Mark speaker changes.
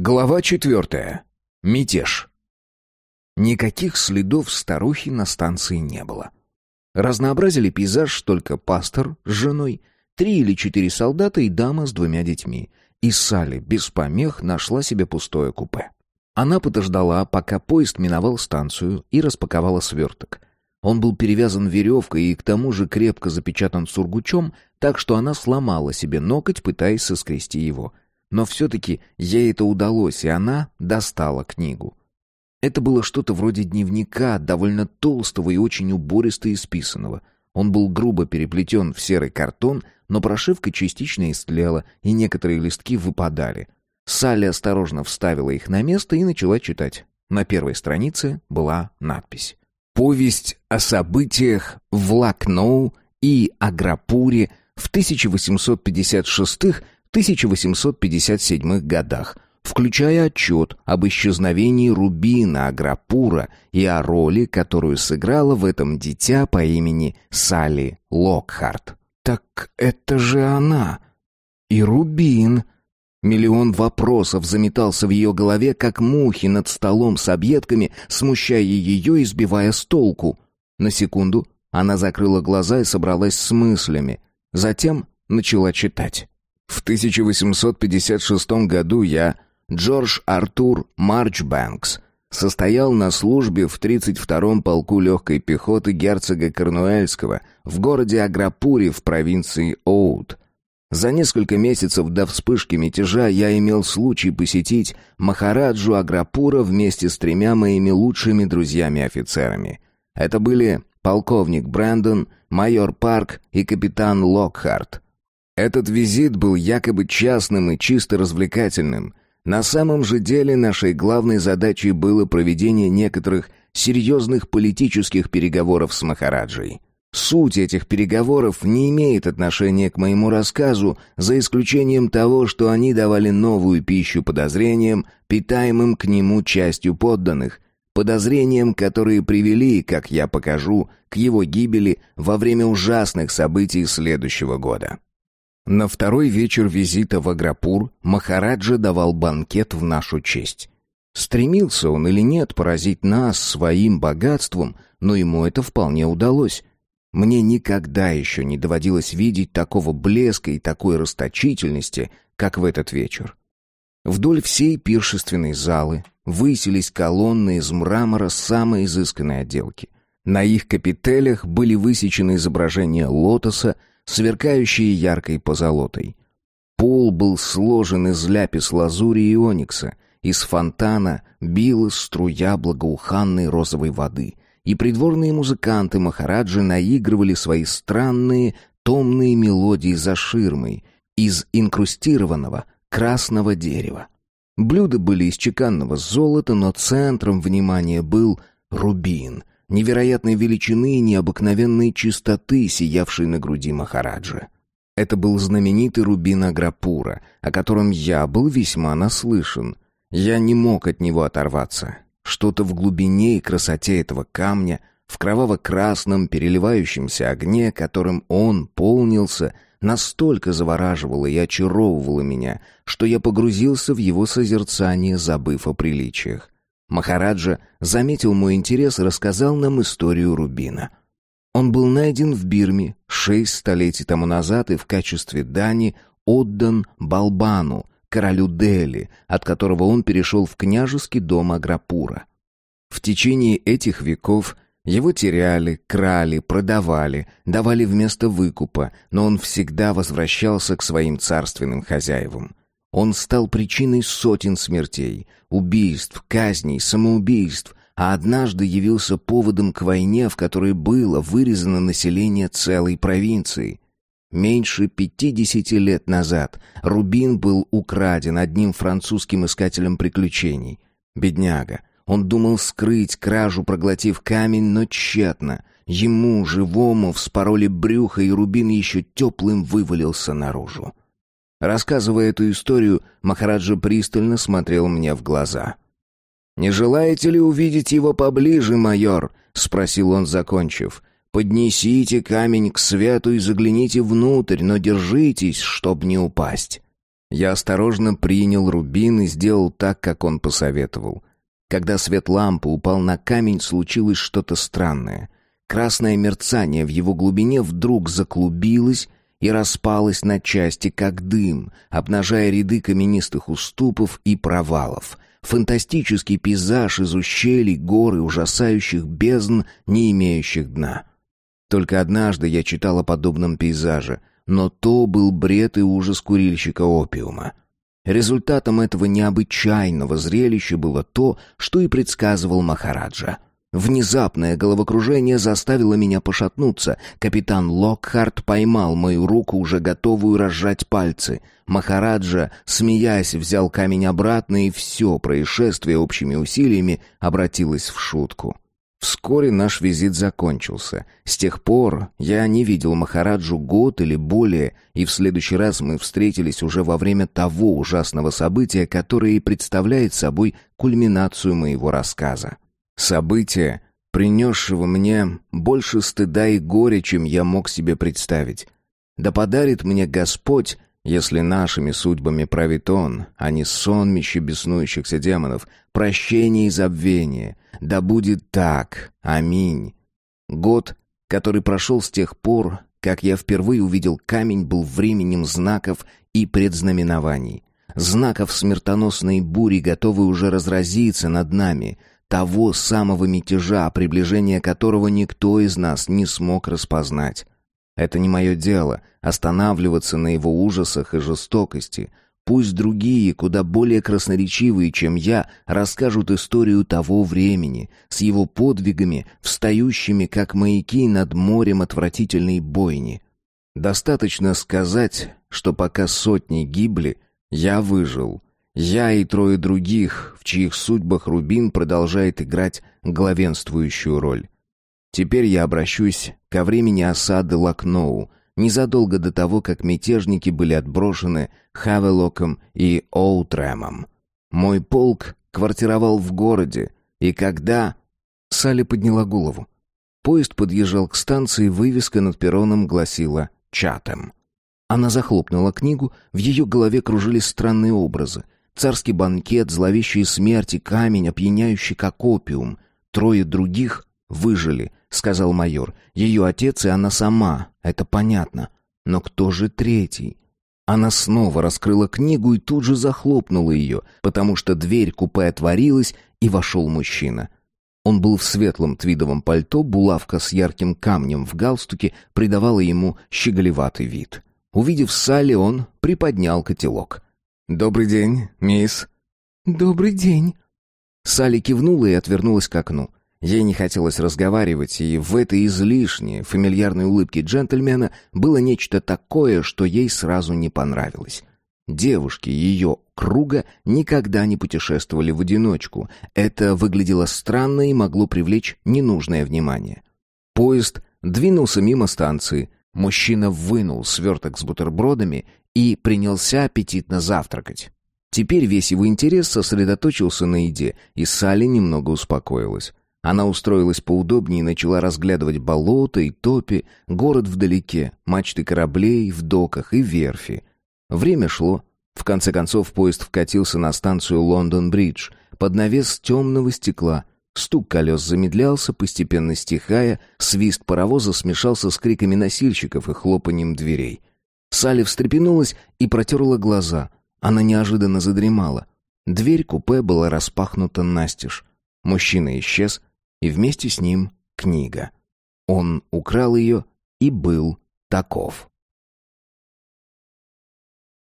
Speaker 1: Глава четвертая. Мятеж. Никаких следов старухи на станции не было. Разнообразили пейзаж только пастор с женой, три или четыре солдата и дама с двумя детьми. И Салли без помех нашла себе пустое купе. Она подождала, пока поезд миновал станцию и распаковала сверток. Он был перевязан веревкой и к тому же крепко запечатан сургучом, так что она сломала себе ноготь, пытаясь соскрести его — но все-таки ей это удалось, и она достала книгу. Это было что-то вроде дневника, довольно толстого и очень убористо исписанного. Он был грубо переплетен в серый картон, но прошивка частично истлела, и некоторые листки выпадали. Салли осторожно вставила их на место и начала читать. На первой странице была надпись. «Повесть о событиях в Лакноу и Аграпуре в 1856 1857 годах, включая отчет об исчезновении Рубина Аграпура и о роли, которую сыграла в этом дитя по имени Салли Локхарт. «Так это же она! И Рубин!» Миллион вопросов заметался в ее голове, как мухи над столом с объедками, смущая ее и сбивая с толку. На секунду она закрыла глаза и собралась с мыслями. Затем начала читать. В 1856 году я, Джордж Артур Марчбэнкс, состоял на службе в 32-м полку легкой пехоты герцога Корнуэльского в городе Аграпуре в провинции Оут. За несколько месяцев до вспышки мятежа я имел случай посетить Махараджу Аграпура вместе с тремя моими лучшими друзьями-офицерами. Это были полковник Брэндон, майор Парк и капитан Локхарт. Этот визит был якобы частным и чисто развлекательным. На самом же деле нашей главной задачей было проведение некоторых серьезных политических переговоров с Махараджей. Суть этих переговоров не имеет отношения к моему рассказу, за исключением того, что они давали новую пищу подозрениям, питаемым к нему частью подданных, подозрениям, которые привели, как я покажу, к его гибели во время ужасных событий следующего года. На второй вечер визита в Аграпур Махараджа давал банкет в нашу честь. Стремился он или нет поразить нас своим богатством, но ему это вполне удалось. Мне никогда еще не доводилось видеть такого блеска и такой расточительности, как в этот вечер. Вдоль всей пиршественной залы высились колонны из мрамора самой изысканной отделки. На их капителях были высечены изображения лотоса, сверкающие яркой позолотой. Пол был сложен из ляпис-лазури и оникса, из фонтана била струя благоуханной розовой воды, и придворные музыканты Махараджи наигрывали свои странные томные мелодии за ширмой из инкрустированного красного дерева. Блюда были из чеканного золота, но центром внимания был рубин — невероятной величины и необыкновенной чистоты, сиявшей на груди Махараджа. Это был знаменитый рубин Аграпура, о котором я был весьма наслышан. Я не мог от него оторваться. Что-то в глубине и красоте этого камня, в кроваво-красном переливающемся огне, которым он полнился, настолько завораживало и очаровывало меня, что я погрузился в его созерцание, забыв о приличиях. Махараджа заметил мой интерес и рассказал нам историю Рубина. Он был найден в Бирме шесть столетий тому назад и в качестве дани отдан Балбану, королю Дели, от которого он перешел в княжеский дом Аграпура. В течение этих веков его теряли, крали, продавали, давали вместо выкупа, но он всегда возвращался к своим царственным хозяевам. Он стал причиной сотен смертей, убийств, казней, самоубийств, а однажды явился поводом к войне, в которой было вырезано население целой провинции. Меньше пятидесяти лет назад Рубин был украден одним французским искателем приключений. Бедняга. Он думал скрыть кражу, проглотив камень, но тщетно. Ему, живому, вспороли брюхо, и Рубин еще теплым вывалился наружу. Рассказывая эту историю, Махараджа пристально смотрел мне в глаза. «Не желаете ли увидеть его поближе, майор?» — спросил он, закончив. «Поднесите камень к свету и загляните внутрь, но держитесь, чтоб не упасть». Я осторожно принял рубин и сделал так, как он посоветовал. Когда свет лампы упал на камень, случилось что-то странное. Красное мерцание в его глубине вдруг заклубилось и распалось на части, как дым, обнажая ряды каменистых уступов и провалов. Фантастический пейзаж из ущелий, гор и ужасающих бездн, не имеющих дна. Только однажды я читал о подобном пейзаже, но то был бред и ужас курильщика опиума. Результатом этого необычайного зрелища было то, что и предсказывал Махараджа. Внезапное головокружение заставило меня пошатнуться. Капитан Локхарт поймал мою руку, уже готовую разжать пальцы. Махараджа, смеясь, взял камень обратно, и все происшествие общими усилиями обратилось в шутку. Вскоре наш визит закончился. С тех пор я не видел Махараджу год или более, и в следующий раз мы встретились уже во время того ужасного события, которое и представляет собой кульминацию моего рассказа. Событие, принесшего мне больше стыда и горя, чем я мог себе представить. Да подарит мне Господь если нашими судьбами правит Он, а не сонмище беснующихся демонов, прощение и забвение, да будет так. Аминь. Год, который прошел с тех пор, как я впервые увидел камень, был временем знаков и предзнаменований. Знаков смертоносной бури, готовой уже разразиться над нами, того самого мятежа, приближение которого никто из нас не смог распознать. Это не мое дело — останавливаться на его ужасах и жестокости. Пусть другие, куда более красноречивые, чем я, расскажут историю того времени, с его подвигами, встающими, как маяки над морем отвратительной бойни. Достаточно сказать, что пока сотни гибли, я выжил. Я и трое других, в чьих судьбах Рубин продолжает играть главенствующую роль. Теперь я обращусь ко времени осады Лакноу, незадолго до того, как мятежники были отброшены Хавелоком и Оутрэмом. Мой полк квартировал в городе, и когда... Салли подняла голову. Поезд подъезжал к станции, вывеска над перроном гласила «Чатем». Она захлопнула книгу, в ее голове кружились странные образы. Царский банкет, зловещие смерти, камень, опьяняющий как опиум. Трое других выжили, — сказал майор. «Ее отец и она сама, это понятно. Но кто же третий?» Она снова раскрыла книгу и тут же захлопнула ее, потому что дверь купе отворилась, и вошел мужчина. Он был в светлом твидовом пальто, булавка с ярким камнем в галстуке придавала ему щеголеватый вид. Увидев Салли, он приподнял котелок. «Добрый день, мисс».
Speaker 2: «Добрый день».
Speaker 1: Салли кивнула и отвернулась к окну. Ей не хотелось разговаривать, и в этой излишней, фамильярной улыбке джентльмена было нечто такое, что ей сразу не понравилось. Девушки ее круга никогда не путешествовали в одиночку. Это выглядело странно и могло привлечь ненужное внимание. Поезд двинулся мимо станции. Мужчина вынул сверток с бутербродами и принялся аппетитно завтракать. Теперь весь его интерес сосредоточился на еде, и Салли немного успокоилась. Она устроилась поудобнее и начала разглядывать болото и топи, город вдалеке, мачты кораблей в доках и верфи. Время шло. В конце концов поезд вкатился на станцию Лондон-Бридж под навес темного стекла. Стук колес замедлялся, постепенно стихая, свист паровоза смешался с криками носильщиков и хлопанием дверей. Салли встрепенулась и протерла глаза. Она неожиданно задремала. Дверь купе была распахнута настежь. Мужчина исчез, и вместе с ним книга. Он украл ее и был таков.